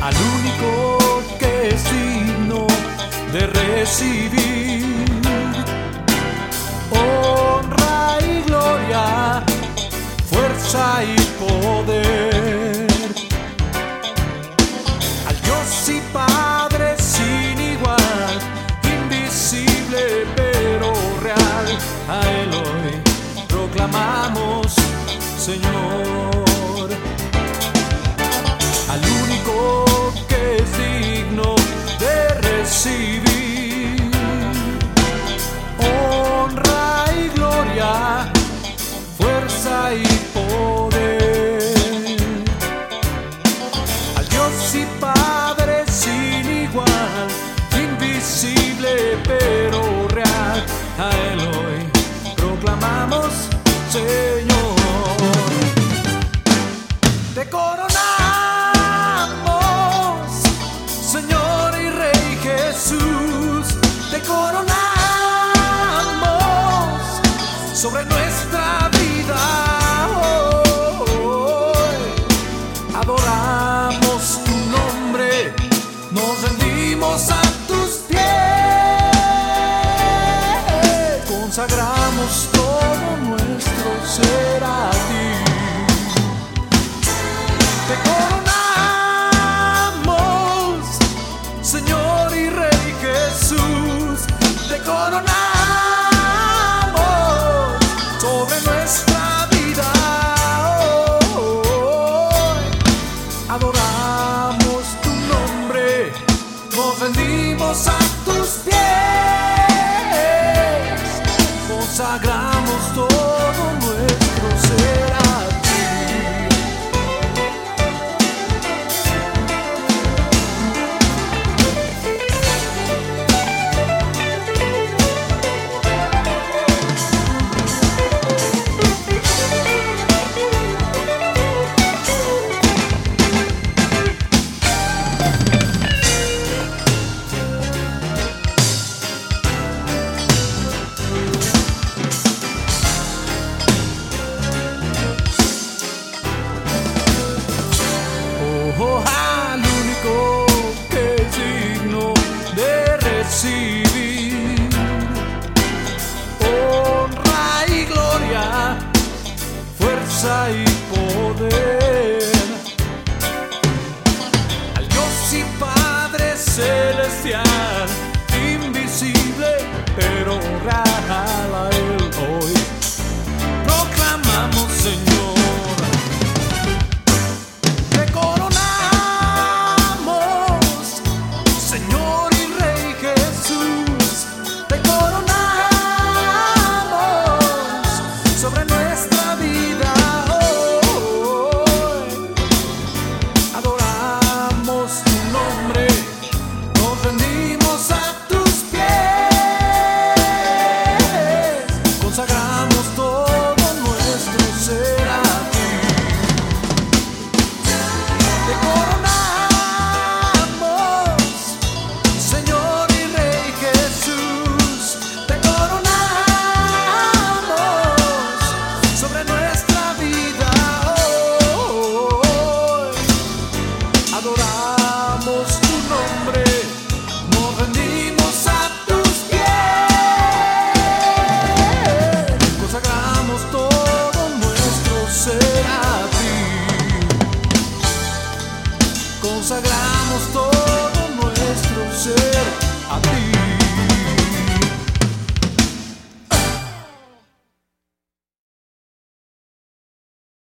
al único que es digno de recibir honra y gloria, fuerza y poder. Al Dios y Padre sin igual, invisible pero real, a Él hoy proclamamos, Señor. Honra y gloria, fuerza y poder. Al Dios y Padre sin igual, invisible pero real, a Él sobre nuestra vida. hoy. Adoramos tu nombre, nos rendimos a tus pies, consagramos todo nuestro ser a ti. Te coronamos, Señor y Rey Jesús, te coronamos honra y gloria, fuerza y poder. Al Dios y Padre Celestial.